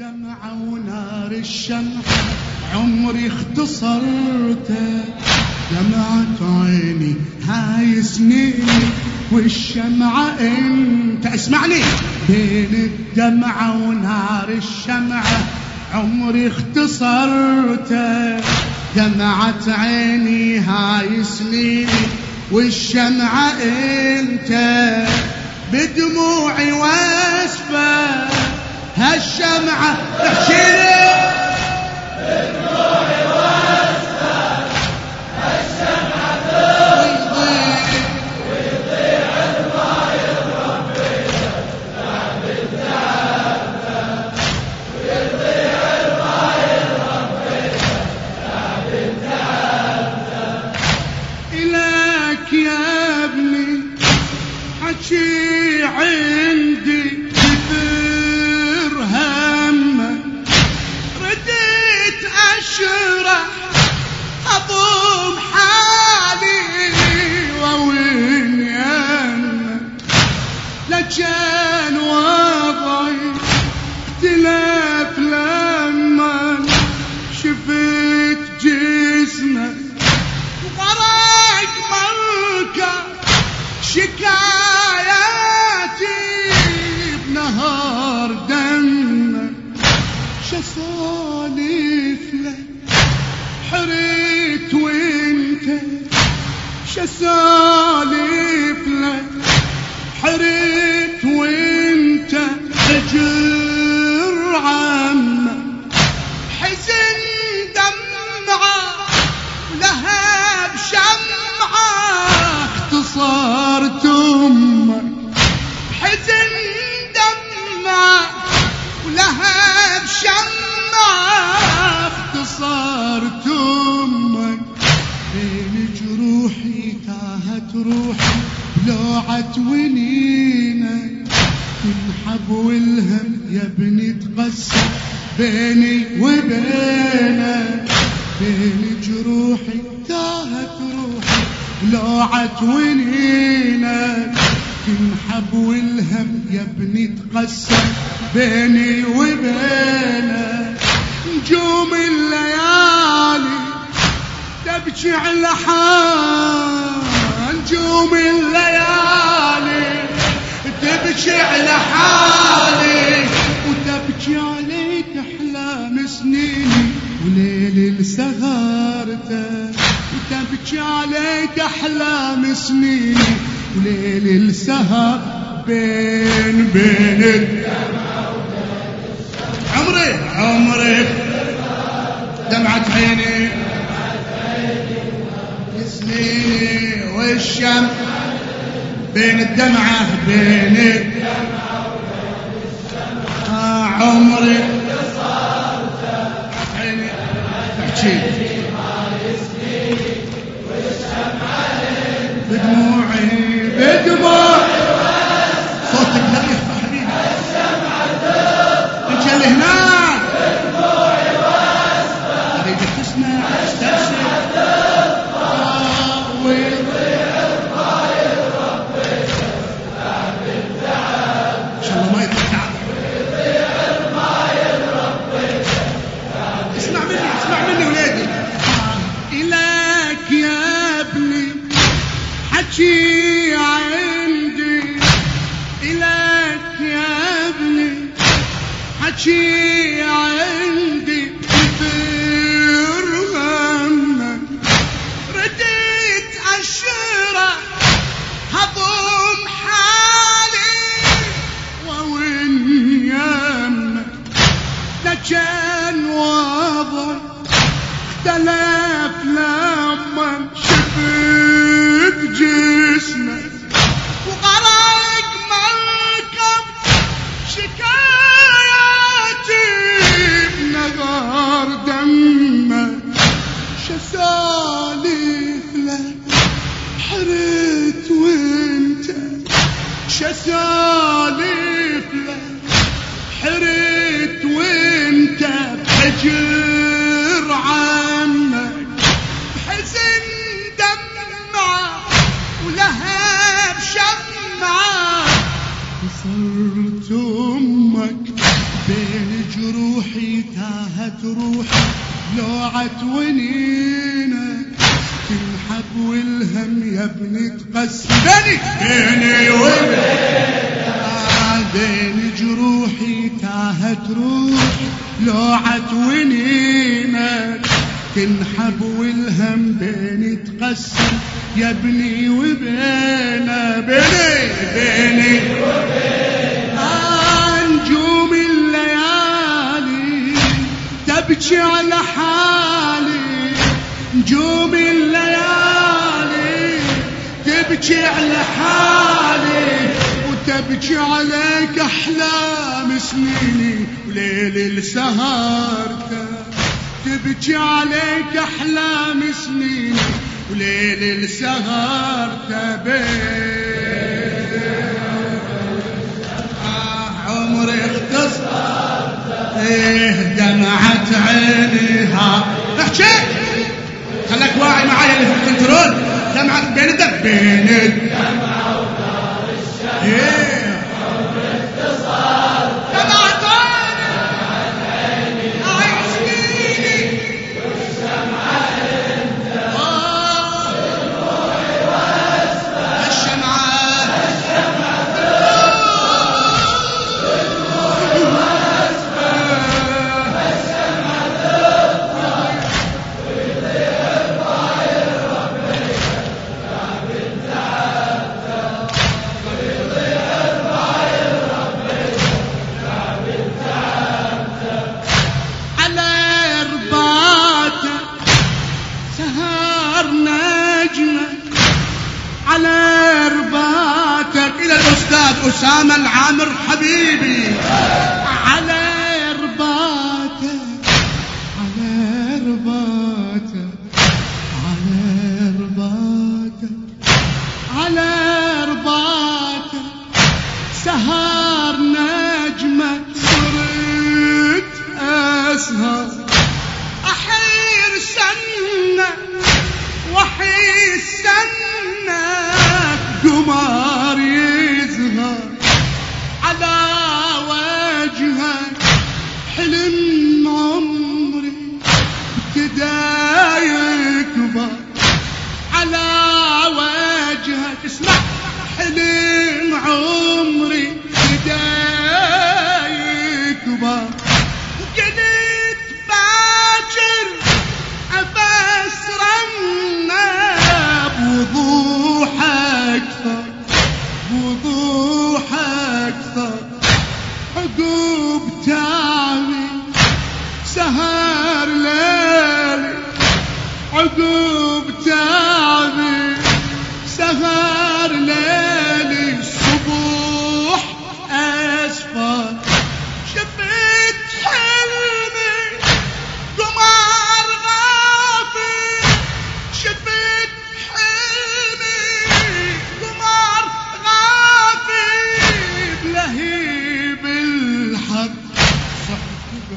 الدمعة ونار الشمعة عمري اختصرته دمعة عيني هاي سنيني والشمعة إنت. اسمعني. بين الدمعة ونار الشمعة عمري اختصرته دمعة عيني هاي سنيني والشمعة إنت. بدموعي واسفة. هالشمعة تحشيني. شسالف بيني وبينك بين جروحي تاهت روحي. بلوعة ونينك تنحب والهم يا ابني تقسم. بيني وبينك نجوم الليالي تبكي على حال. نجوم الليالي تبكي على حالي وتبكي عليك سنيني وليل سهرته وتبكي عليك أحلام سنيني. وليل السهر بين بين. عمري عمري. دمعة عيني. سنيني والشم بين الدمعة بين. آه اختلف لما شفت جسمك وغرق مركب شكاياتي بنهار دمك. شسالف صرت أمك بين جروحي تاهت روحي لوعت ونينة تنحب والهم يا ابني تقسم بيني وبينك بين جروحي تاهت روحي لوعت ونينة تنحب والهم بيني تقسم يا ابني وبينا حالي وتبكي عليك أحلام سنيني وليل السهرته تبكي عليك أحلام سنيني وليل السهرته بين آه عمري اختصر إيه دمعت عينيها. احكي! خليك واعي معايا اللي في الكنترول. دمعت بين الدم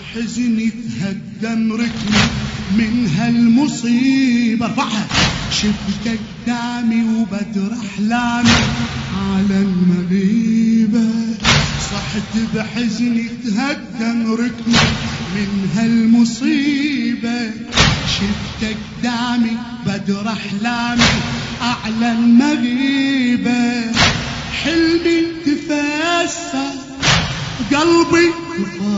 صحت بحزني تهدم ركني من هالمصيبة ارفعها شفتك دامي وبدر أحلامي على المغيبة. صحت بحزني تهدم ركني من هالمصيبة شفتك دامي بدر أحلامي اعلى المغيبة. حلمي تفسر قلبي تفطر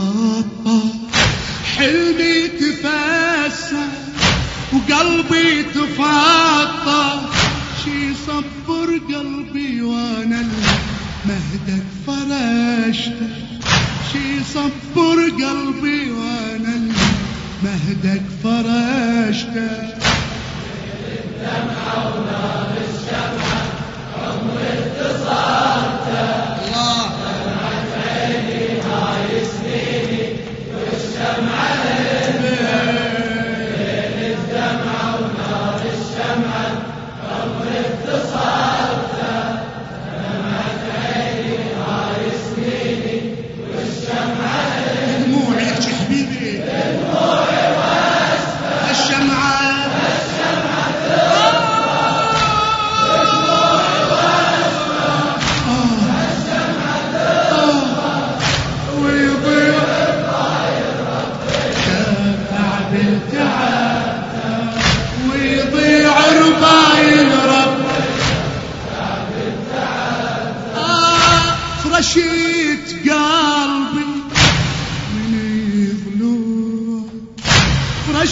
دموعي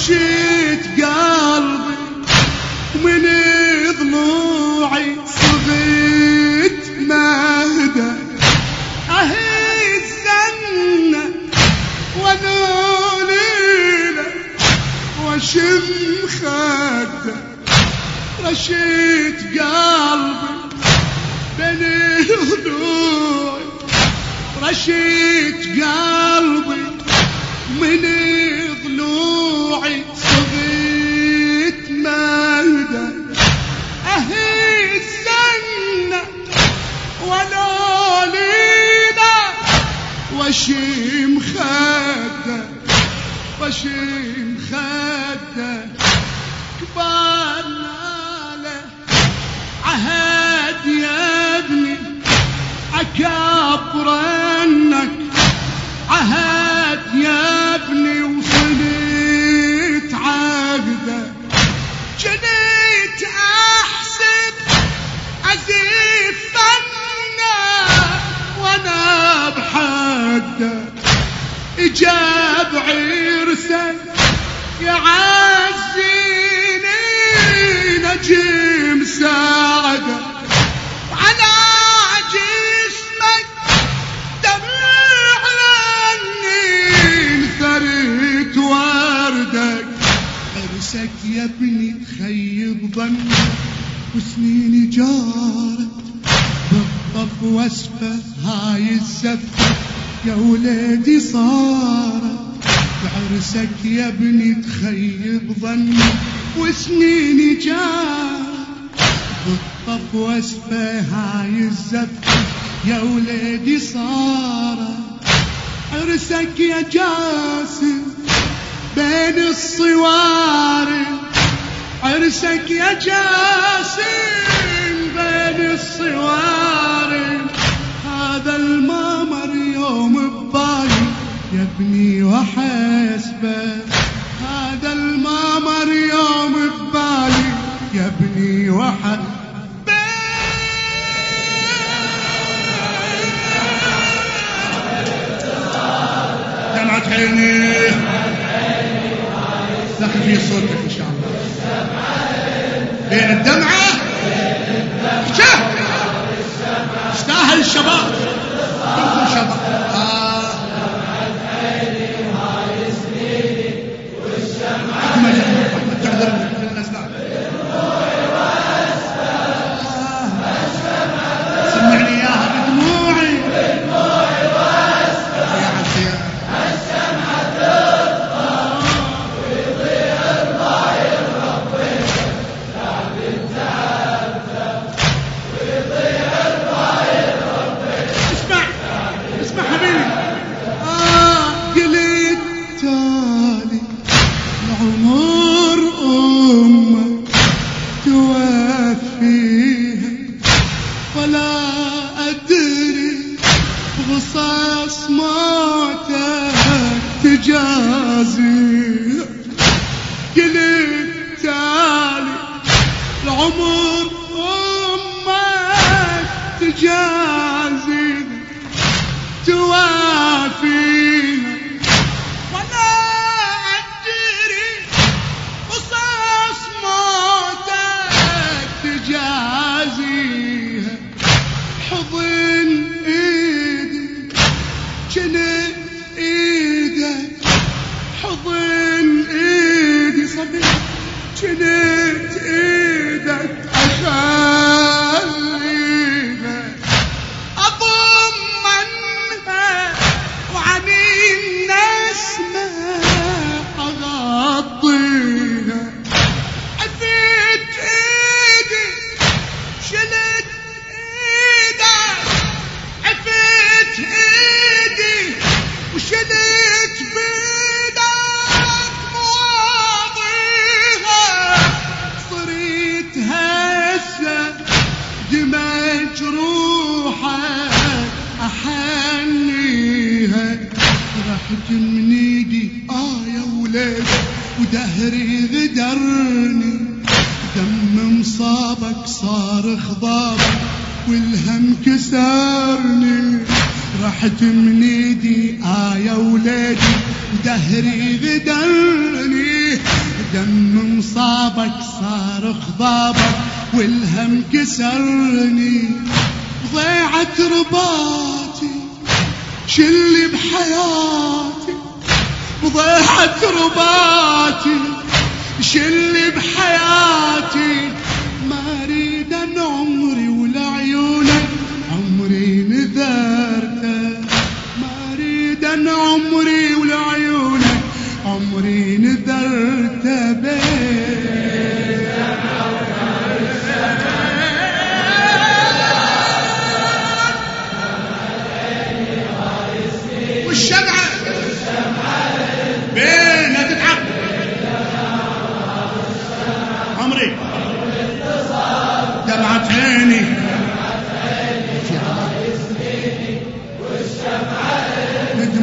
She وشيم خده كبرنا له عهد يا ابني اكبرنك عهد يا ابني وصليت عهده جنيت أحسب أزيد فنا وأنا بحده إجاب عرسه يعزيني نجم ساعده على جسمك دمع عني ثريت وردك عرسك يا ابني تخيب ظنك وسنيني جارت بالطف واسفة هاي الزفة يا ولادي صارت بعرسك يا ابني تخيب ظني وسنيني جارت بالطف واسفة هاي الزفة يا ولادي صارت عرسك يا جاسم بين الصوارم عرسك يا جاسم بين الصوارم هذا المامر يوم يا ابني وحسبه هذا المامر يوم ببالي يا ابني وحسبه دمعة عيني لكن في صوتك إن شاء الله. بين الدمعة. شاف استاهل الشباب. كلكم شباب. آه. أحمد. oh وليدي ودهري غدرني دم مصابك صار خضابك والهم كسرني. رحت من ايدي يا وليدي ودهري غدرني دم مصابك صار خضابك والهم كسرني. ضيعت رباطي شلي بحياتي. ضيعت رباطي شلي بحياتي. ما أريد عمري ولعيونك عمري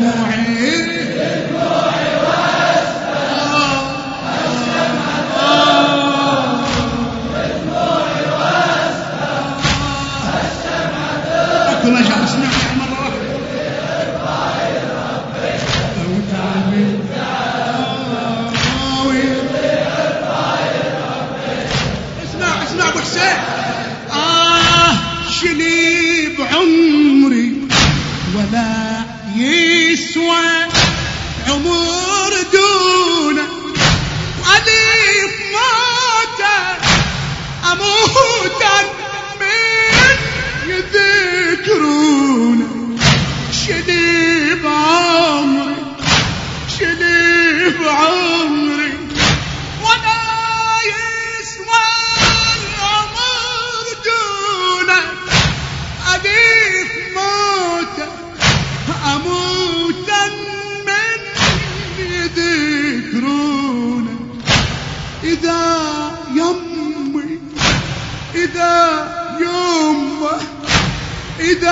دموعي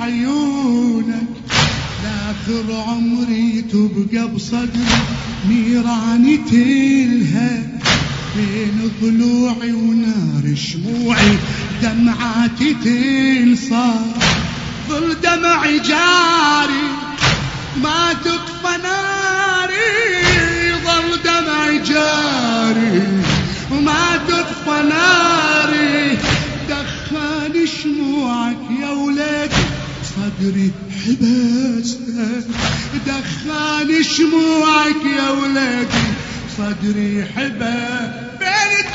عيونك. لاخر عمري تبقى بصدري نيراني تلهى بين ضلوعي ونار شموعي دمعاتي تنصار ظل دمعي جاري ما تطفى ناري. ظل دمعي جاري وما تطفى ناري. صدري حبسها دخان شموعك يا ولادي صدري حبا بين